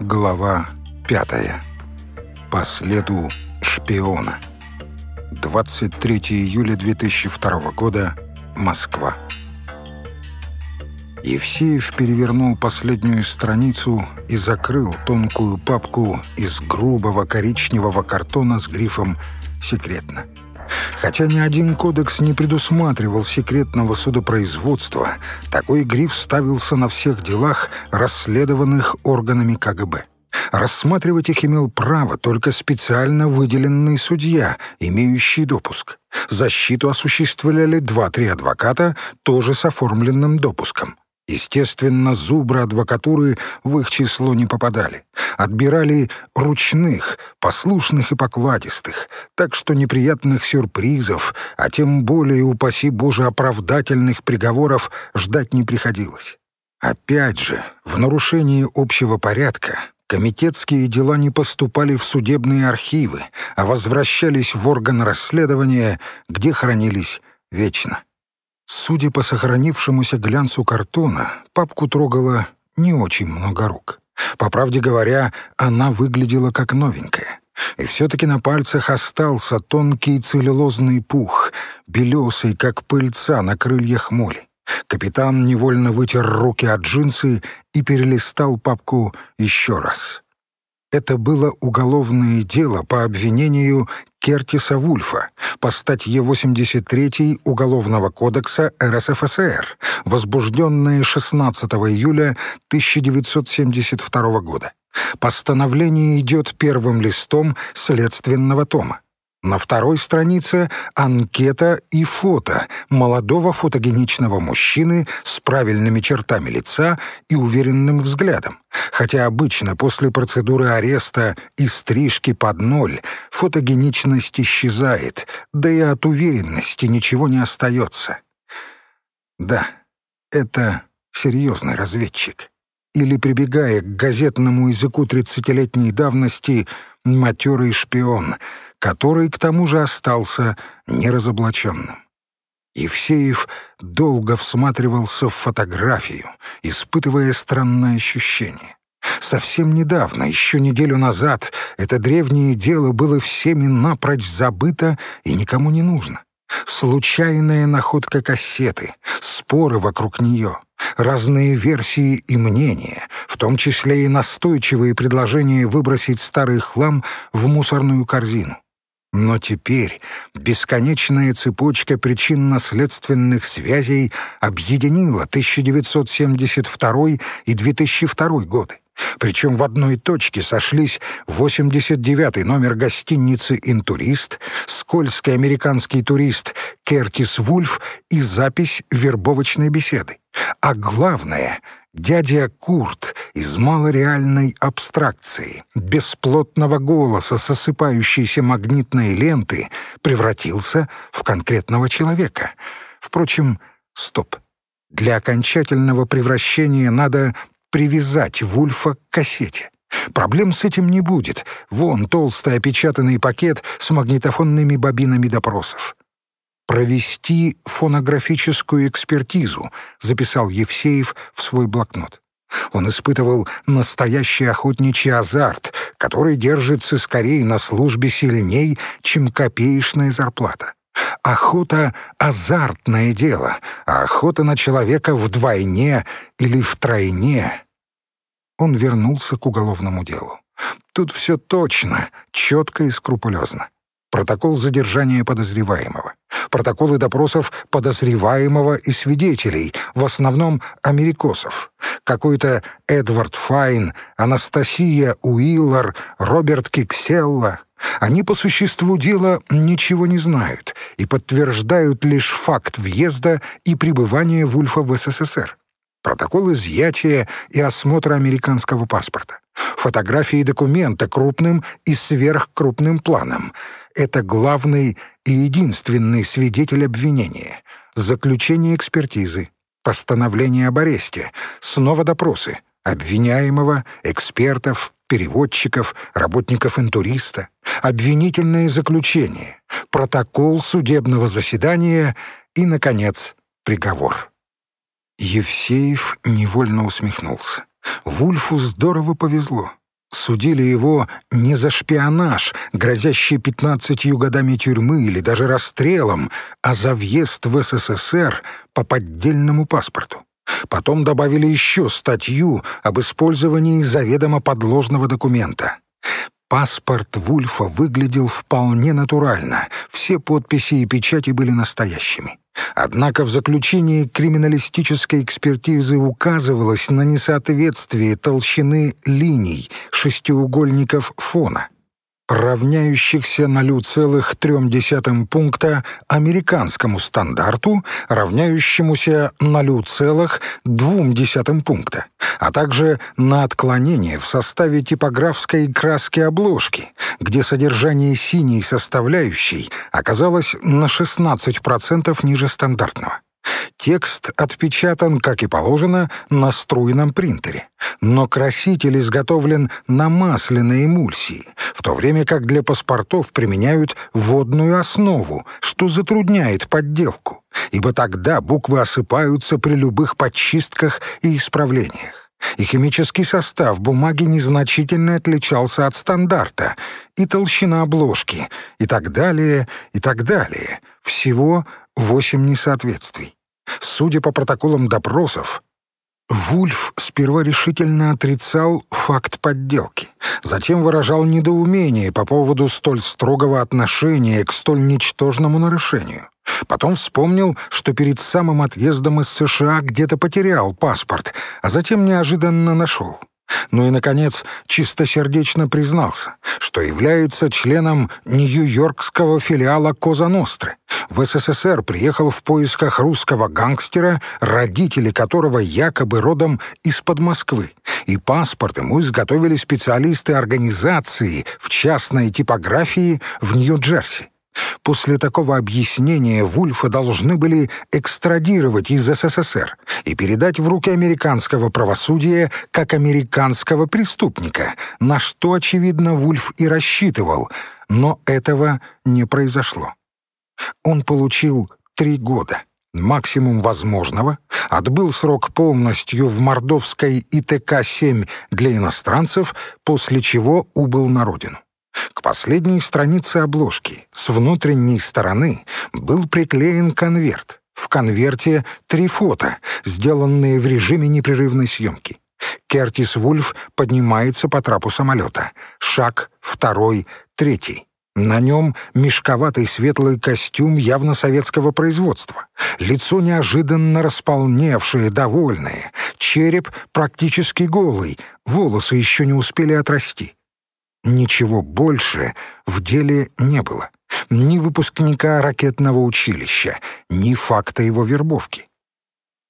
Глава пятая. По следу шпиона. 23 июля 2002 года. Москва. Евсеев перевернул последнюю страницу и закрыл тонкую папку из грубого коричневого картона с грифом «Секретно». Хотя ни один кодекс не предусматривал секретного судопроизводства, такой гриф ставился на всех делах, расследованных органами КГБ. Рассматривать их имел право только специально выделенный судья, имеющий допуск. Защиту осуществляли два-три адвоката, тоже с оформленным допуском. Естественно, зубры адвокатуры в их число не попадали. Отбирали ручных, послушных и покладистых, так что неприятных сюрпризов, а тем более, упаси Боже, оправдательных приговоров ждать не приходилось. Опять же, в нарушении общего порядка комитетские дела не поступали в судебные архивы, а возвращались в орган расследования, где хранились вечно. Судя по сохранившемуся глянцу картона, папку трогало не очень много рук. По правде говоря, она выглядела как новенькая. И все-таки на пальцах остался тонкий целлюлозный пух, белесый, как пыльца на крыльях моли. Капитан невольно вытер руки от джинсы и перелистал папку еще раз. Это было уголовное дело по обвинению Кертиса Вульфа по статье 83 Уголовного кодекса РСФСР, возбужденное 16 июля 1972 года. Постановление идет первым листом следственного тома. На второй странице анкета и фото молодого фотогеничного мужчины с правильными чертами лица и уверенным взглядом. Хотя обычно после процедуры ареста и стрижки под ноль фотогеничность исчезает, да и от уверенности ничего не остается. Да, это серьезный разведчик. Или, прибегая к газетному языку тридцатилетней давности, матерый шпион — который, к тому же, остался неразоблаченным. Евсеев долго всматривался в фотографию, испытывая странное ощущение. Совсем недавно, еще неделю назад, это древнее дело было всеми напрочь забыто и никому не нужно. Случайная находка кассеты, споры вокруг нее, разные версии и мнения, в том числе и настойчивые предложения выбросить старый хлам в мусорную корзину. Но теперь бесконечная цепочка причинно-следственных связей объединила 1972 и 2002 годы. Причем в одной точке сошлись 89-й номер гостиницы «Интурист», скользкий американский турист Кертис Вульф и запись вербовочной беседы. А главное — Дядя Курт из малореальной абстракции, бесплотного голоса с осыпающейся магнитной ленты превратился в конкретного человека. Впрочем, стоп. Для окончательного превращения надо привязать Вульфа к кассете. Проблем с этим не будет. Вон толстый опечатанный пакет с магнитофонными бобинами допросов провести фонографическую экспертизу», — записал Евсеев в свой блокнот. Он испытывал настоящий охотничий азарт, который держится скорее на службе сильней, чем копеечная зарплата. Охота — азартное дело, а охота на человека вдвойне или втройне. Он вернулся к уголовному делу. Тут все точно, четко и скрупулезно. Протокол задержания подозреваемого протоколы допросов подозреваемого и свидетелей, в основном америкосов. Какой-то Эдвард Файн, Анастасия Уиллар, Роберт Кикселла. Они по существу дела ничего не знают и подтверждают лишь факт въезда и пребывания Вульфа в СССР. Протокол изъятия и осмотра американского паспорта. Фотографии документа крупным и сверхкрупным планом — это главный и единственный свидетель обвинения. Заключение экспертизы, постановление об аресте, снова допросы обвиняемого, экспертов, переводчиков, работников интуриста, обвинительное заключение, протокол судебного заседания и, наконец, приговор. Евсеев невольно усмехнулся. Вульфу здорово повезло. судили его не за шпионаж, грозящий пятнадцатью годами тюрьмы или даже расстрелом, а за въезд в СССР по поддельному паспорту. Потом добавили еще статью об использовании заведомо подложного документа. Паспорт Вульфа выглядел вполне натурально, все подписи и печати были настоящими. Однако в заключении криминалистической экспертизы указывалось на несоответствие толщины линий шестиугольников фона равняющихся 0,3 пункта американскому стандарту, равняющемуся 0,2 пункта, а также на отклонение в составе типографской краски обложки, где содержание синей составляющей оказалось на 16% ниже стандартного. Текст отпечатан, как и положено, на струйном принтере, но краситель изготовлен на масляной эмульсии, в то время как для паспортов применяют водную основу, что затрудняет подделку, ибо тогда буквы осыпаются при любых подчистках и исправлениях. И химический состав бумаги незначительно отличался от стандарта, и толщина обложки, и так далее, и так далее. Всего восемь несоответствий. Судя по протоколам допросов, Вульф сперва решительно отрицал факт подделки, затем выражал недоумение по поводу столь строгого отношения к столь ничтожному нарушению. Потом вспомнил, что перед самым отъездом из США где-то потерял паспорт, а затем неожиданно нашел. Ну и, наконец, чистосердечно признался, что является членом Нью-Йоркского филиала Коза Ностры. В СССР приехал в поисках русского гангстера, родители которого якобы родом из-под Москвы, и паспорт ему изготовили специалисты организации в частной типографии в Нью-Джерси. После такого объяснения Вульфа должны были экстрадировать из СССР и передать в руки американского правосудия как американского преступника, на что, очевидно, Вульф и рассчитывал, но этого не произошло. Он получил три года, максимум возможного, отбыл срок полностью в мордовской ИТК-7 для иностранцев, после чего убыл на родину. К последней странице обложки с внутренней стороны был приклеен конверт. В конверте три фото, сделанные в режиме непрерывной съемки. Кертис Вульф поднимается по трапу самолета. Шаг второй, третий. На нем мешковатый светлый костюм явно советского производства. Лицо неожиданно располневшее, довольное. Череп практически голый, волосы еще не успели отрасти. Ничего больше в деле не было. Ни выпускника ракетного училища, ни факта его вербовки.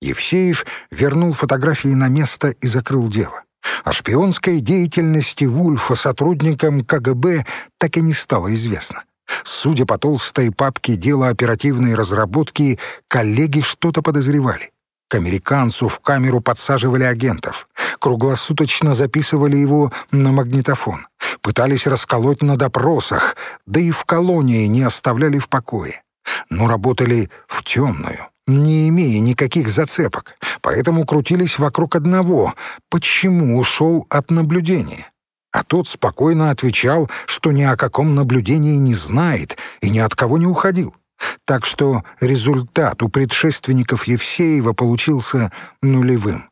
Евсеев вернул фотографии на место и закрыл дело. О шпионской деятельности Вульфа сотрудникам КГБ так и не стало известно. Судя по толстой папке дела оперативной разработки, коллеги что-то подозревали. К американцу в камеру подсаживали агентов, круглосуточно записывали его на магнитофон, пытались расколоть на допросах, да и в колонии не оставляли в покое. Но работали в темную, не имея никаких зацепок, поэтому крутились вокруг одного — почему ушел от наблюдения. А тот спокойно отвечал, что ни о каком наблюдении не знает и ни от кого не уходил. Так что результат у предшественников Евсеева получился нулевым.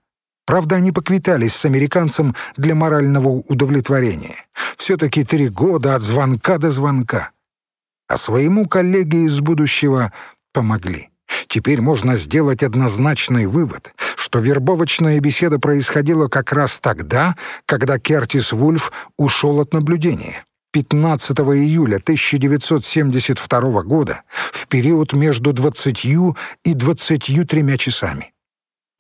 Правда, они поквитались с американцем для морального удовлетворения. Все-таки три года от звонка до звонка. А своему коллеге из будущего помогли. Теперь можно сделать однозначный вывод, что вербовочная беседа происходила как раз тогда, когда Кертис Вульф ушел от наблюдения. 15 июля 1972 года в период между 20 и 23 часами.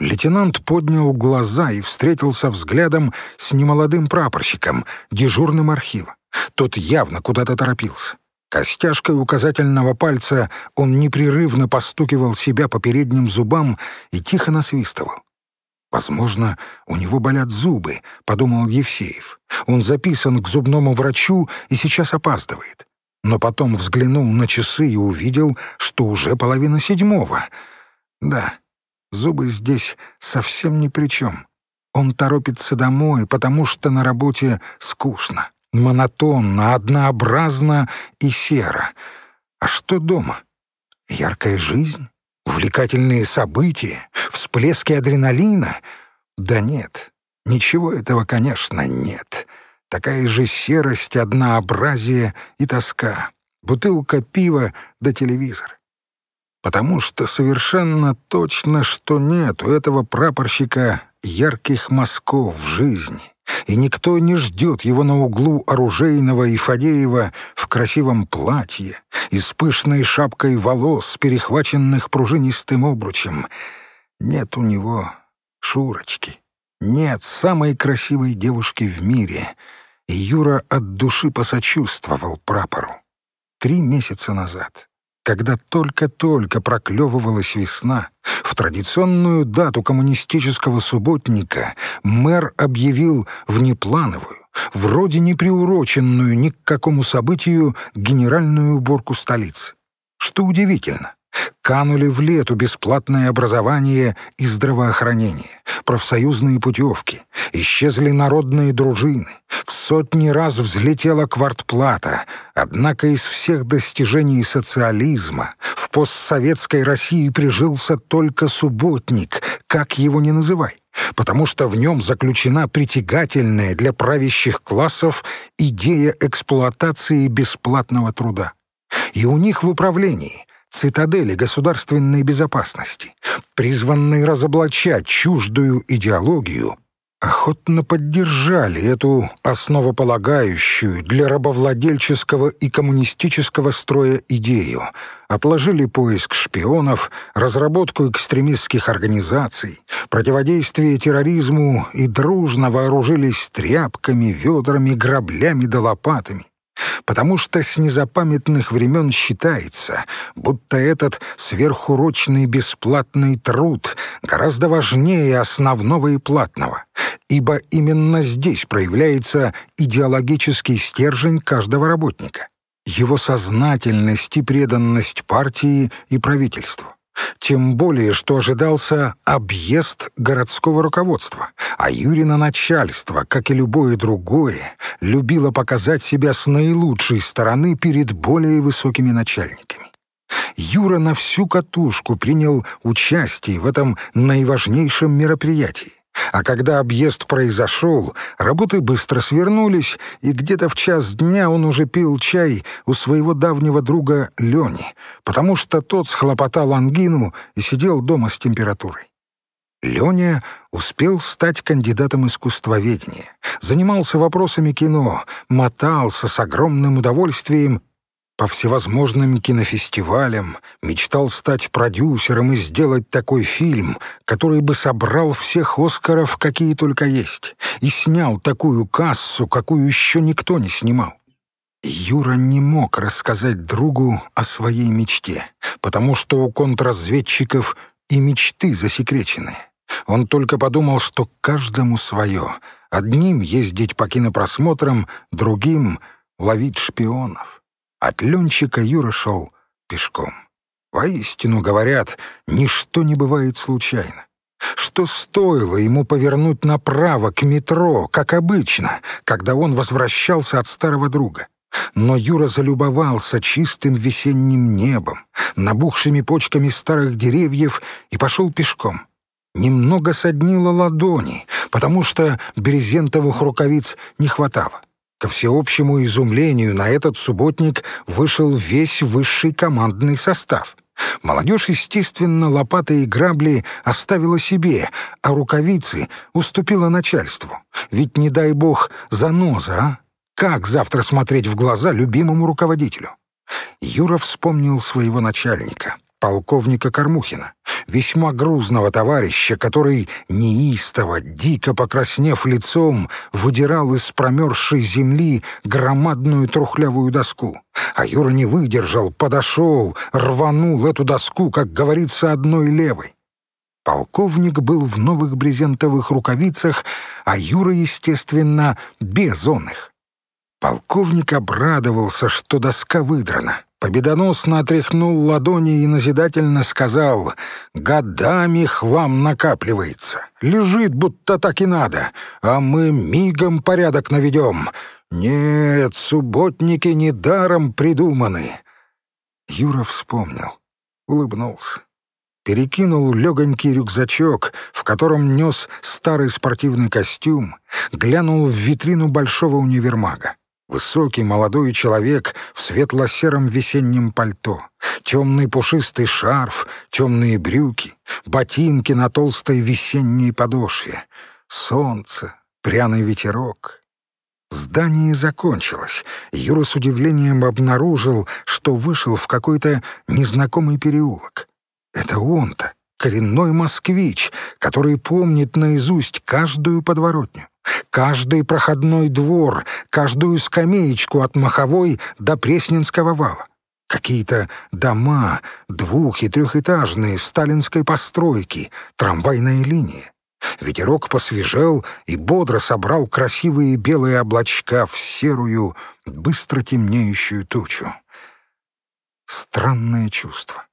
Лейтенант поднял глаза и встретился взглядом с немолодым прапорщиком, дежурным архива. Тот явно куда-то торопился. Костяшкой указательного пальца он непрерывно постукивал себя по передним зубам и тихо насвистывал. «Возможно, у него болят зубы», — подумал Евсеев. «Он записан к зубному врачу и сейчас опаздывает». Но потом взглянул на часы и увидел, что уже половина седьмого. Да, зубы здесь совсем ни при чем. Он торопится домой, потому что на работе скучно, монотонно, однообразно и серо. А что дома? Яркая жизнь? Увлекательные события? Всплески адреналина? Да нет, ничего этого, конечно, нет. Такая же серость, однообразие и тоска. Бутылка пива да телевизор потому что совершенно точно, что нет у этого прапорщика ярких мазков в жизни, и никто не ждет его на углу оружейного и Фадеева в красивом платье и с пышной шапкой волос, перехваченных пружинистым обручем. Нет у него Шурочки, нет самой красивой девушки в мире, и Юра от души посочувствовал прапору. Три месяца назад когда только-только проклевывалась весна, в традиционную дату коммунистического субботника мэр объявил внеплановую, вроде не приуроченную ни к какому событию, генеральную уборку столицы. Что удивительно, канули в лету бесплатное образование и здравоохранение, профсоюзные путевки, исчезли народные дружины, в сотни раз взлетела квартплата, однако из всех достижений социализма в постсоветской России прижился только субботник, как его ни называй, потому что в нем заключена притягательная для правящих классов идея эксплуатации бесплатного труда. И у них в управлении – цитадели государственной безопасности, призванной разоблачать чуждую идеологию, охотно поддержали эту основополагающую для рабовладельческого и коммунистического строя идею, отложили поиск шпионов, разработку экстремистских организаций, противодействие терроризму и дружно вооружились тряпками, ведрами, граблями да лопатами потому что с незапамятных времен считается, будто этот сверхурочный бесплатный труд гораздо важнее основного и платного, ибо именно здесь проявляется идеологический стержень каждого работника, его сознательность и преданность партии и правительству. Тем более, что ожидался объезд городского руководства, а Юрина начальство, как и любое другое, любило показать себя с наилучшей стороны перед более высокими начальниками. Юра на всю катушку принял участие в этом наиважнейшем мероприятии. А когда объезд произошел, работы быстро свернулись, и где-то в час дня он уже пил чай у своего давнего друга Лени, потому что тот схлопотал ангину и сидел дома с температурой. Леня успел стать кандидатом искусствоведения, занимался вопросами кино, мотался с огромным удовольствием по всевозможным кинофестивалям, мечтал стать продюсером и сделать такой фильм, который бы собрал всех Оскаров, какие только есть, и снял такую кассу, какую еще никто не снимал. Юра не мог рассказать другу о своей мечте, потому что у контрразведчиков и мечты засекреченные. Он только подумал, что каждому свое. Одним ездить по кинопросмотрам, другим — ловить шпионов. От Ленчика Юра шел пешком. Воистину, говорят, ничто не бывает случайно. Что стоило ему повернуть направо к метро, как обычно, когда он возвращался от старого друга? Но Юра залюбовался чистым весенним небом, набухшими почками старых деревьев и пошел пешком. Немного соднило ладони, потому что брезентовых рукавиц не хватало. Ко всеобщему изумлению на этот субботник вышел весь высший командный состав. Молодежь, естественно, лопаты и грабли оставила себе, а рукавицы уступила начальству. Ведь, не дай бог, заноза, а? Как завтра смотреть в глаза любимому руководителю? Юра вспомнил своего начальника, полковника Кормухина весьма грузного товарища, который неистово, дико покраснев лицом, выдирал из промерзшей земли громадную трухлявую доску. А Юра не выдержал, подошел, рванул эту доску, как говорится, одной левой. Полковник был в новых брезентовых рукавицах, а Юра, естественно, без он. Полковник обрадовался, что доска выдрана, победоносно отряхнул ладони и назидательно сказал «Годами хлам накапливается, лежит, будто так и надо, а мы мигом порядок наведем. Нет, субботники недаром придуманы». Юра вспомнил, улыбнулся перекинул легонький рюкзачок, в котором нес старый спортивный костюм, глянул в витрину большого универмага. Высокий молодой человек в светло-сером весеннем пальто, темный пушистый шарф, темные брюки, ботинки на толстой весенней подошве, солнце, пряный ветерок. Здание закончилось. Юра с удивлением обнаружил, что вышел в какой-то незнакомый переулок. Это он-то, коренной москвич, который помнит наизусть каждую подворотню, каждый проходной двор, каждую скамеечку от Маховой до Пресненского вала. Какие-то дома, двух- и трехэтажные, сталинской постройки, трамвайная линия. Ветерок посвежел и бодро собрал красивые белые облачка в серую, быстро темнеющую тучу. Странное чувство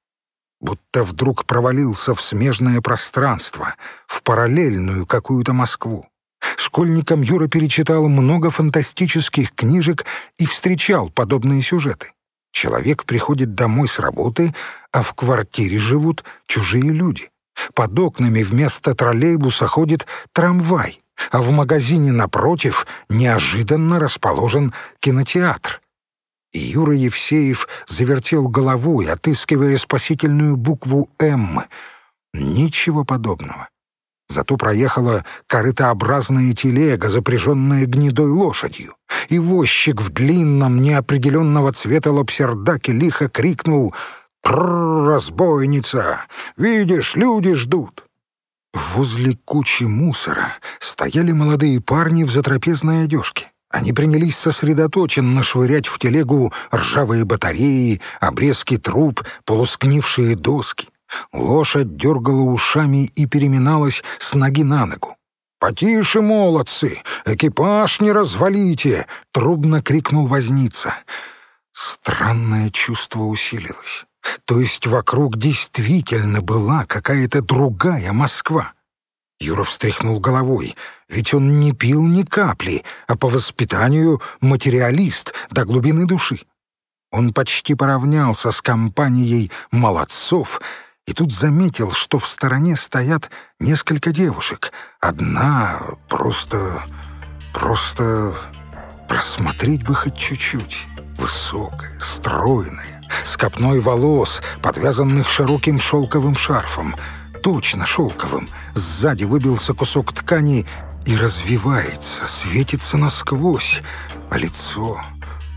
будто вдруг провалился в смежное пространство, в параллельную какую-то Москву. Школьникам Юра перечитал много фантастических книжек и встречал подобные сюжеты. Человек приходит домой с работы, а в квартире живут чужие люди. Под окнами вместо троллейбуса ходит трамвай, а в магазине напротив неожиданно расположен кинотеатр. И Юра Евсеев завертел головой, отыскивая спасительную букву «М». Ничего подобного. Зато проехала корытообразная телега, запряженная гнедой лошадью, и возчик в длинном неопределенного цвета лапсердаке лихо крикнул «Прррр, разбойница! Видишь, люди ждут!» Возле кучи мусора стояли молодые парни в затрапезной одежке. Они принялись сосредоточенно швырять в телегу ржавые батареи, обрезки труб, полускнившие доски. Лошадь дергала ушами и переминалась с ноги на ногу. «Потише, молодцы! Экипаж не развалите!» — трубно крикнул возница. Странное чувство усилилось. То есть вокруг действительно была какая-то другая Москва. Юра встряхнул головой, ведь он не пил ни капли, а по воспитанию материалист до глубины души. Он почти поравнялся с компанией молодцов и тут заметил, что в стороне стоят несколько девушек. Одна просто... просто... просмотреть бы хоть чуть-чуть. Высокая, стройная, с копной волос, подвязанных широким шелковым шарфом — точно шелковым. Сзади выбился кусок ткани и развивается, светится насквозь. А лицо...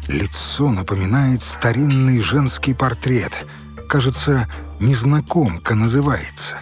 Лицо напоминает старинный женский портрет. Кажется, незнакомка называется.